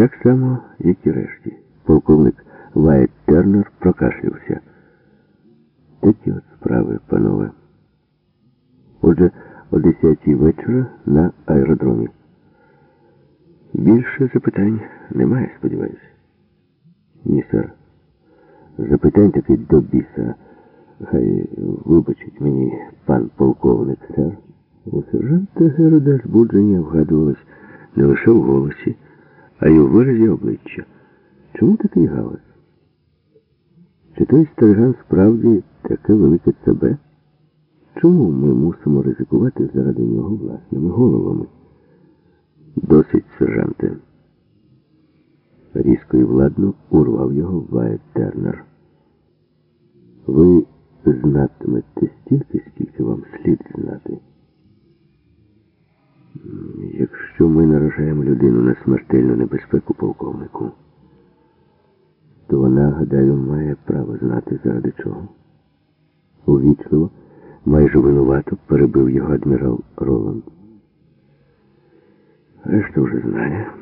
Так само, як і решті. Полковник Вайт Тернер прокашлявся. Такі от справи, панове. Отже, о 10 вечора на аеродромі. Більше запитань немає, сподіваюся. Ні, сер. Запитань таки до біса. Хай вибачить мені пан полковник, сер. У сержанта Герода збудження вгадувалось не лише в голосі, а й у виразі обличчя. Чому такий галас? Чи той стариган справді таке велике цабе? Чому ми мусимо ризикувати заради нього власними головами? Досить, сержанте. Різко і владно урвав його Вайт Тернер. Ви знатимете стільки, скільки вам слід знати. Якщо ми наражаємо людину на смертельну небезпеку полковнику, то вона, гадаю, має право знати, заради чого. Увічливо, майже винувато перебив його адмірал Роланд. Решта вже знає.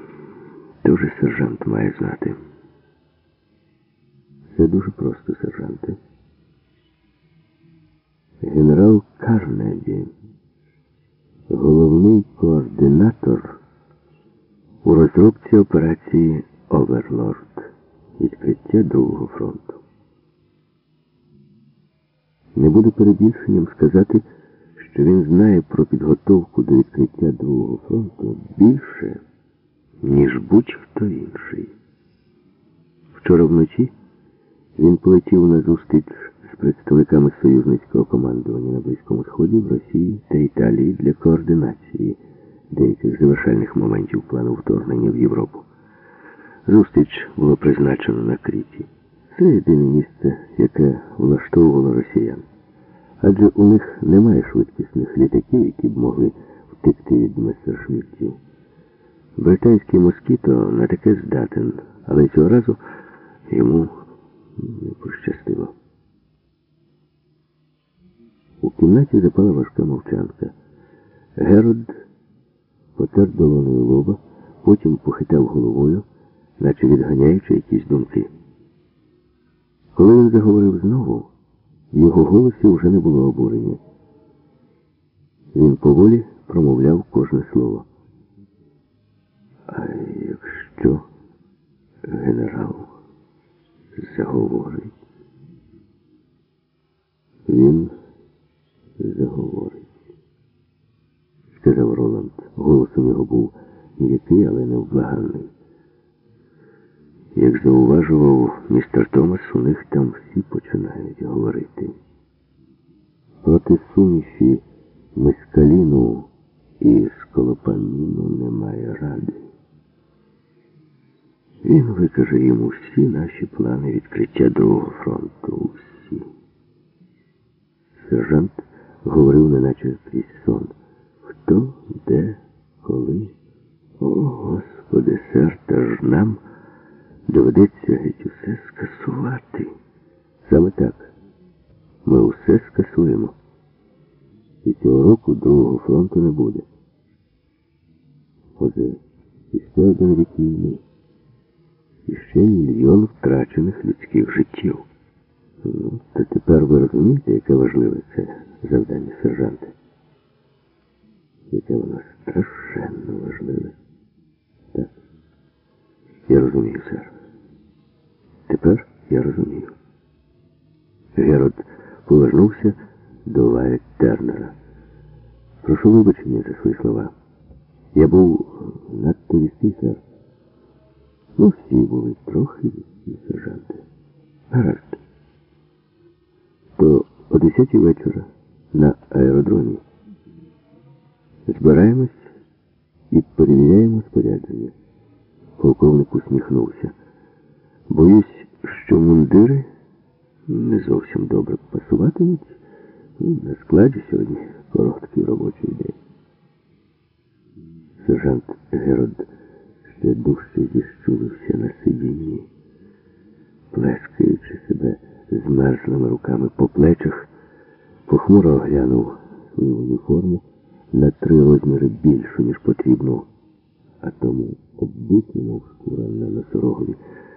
Дуже сержант має знати. Це дуже просто, сержанте. Генерал Карнеді, головний координатор у розробці операції Оверлорд відкриття Другого фронту. Не буде перебільшенням сказати, що він знає про підготовку до відкриття Другого фронту більше, ніж будь-хто інший. Вчора вночі він полетів на зустріч представниками союзницького командування на Близькому Сході в Росії та Італії для координації деяких завершальних моментів плану вторгнення в Європу. Зустріч було призначено на Кріті. Це єдине місце, яке влаштовувало росіян. Адже у них немає швидкісних літаків, які б могли втекти від месершміттів. Британський москіто на таке здатен, але цього разу йому не пощастило. У кімнаті запала важка мовчанка. Герод потер долоною лоба, потім похитав головою, наче відганяючи якісь думки. Коли він заговорив знову, в його голосі вже не було обурення. Він поволі промовляв кожне слово. А якщо генерал заговорить, він заговорить, сказав Роланд. Голос у нього був м'який, але невблаганний. Як зауважував містер Томас, у них там всі починають говорити. Проти суміші мискаліну і сколопаніну немає ради. Він викаже йому всі наші плани відкриття Другого фронту. Усі. Сержант говорив, неначе крізь сон. Хто, де, коли? О, Господи, сер, та ж нам доведеться геть усе скасувати. Саме так. Ми усе скасуємо. І цього року Другого фронту не буде. Отже, і ще один рік війни. Ще мільйон втрачених людських життів. То тепер ви розумієте, яке важливе це завдання сержанта? Яке воно страшенно важливе. Так. Я розумію, сер. Тепер я розумію. Герод повернувся до Вайт Тернера. Прошу вибачення за свої слова. Я був надто вісті, сер. Ну, всі були трохи вісті, сержанти. Гаразд. То о 10 вечора на аеродромі збираємось і перевіряємо спорядження. Полковник усміхнувся. Боюсь, що мундири не зовсім добре пасуватимуть. Ну, На складі сьогодні короткий робочий день. Сержант Герод ще дужче зіщулився на сидінні, плескаючи себе змерзлими руками по плечах, похмуро оглянув свою уніформу на три розміри більшу, ніж потрібно, а тому оббиті, мов шкура на носорогові,